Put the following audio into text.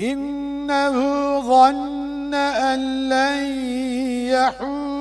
إنه ظن أن لن يحور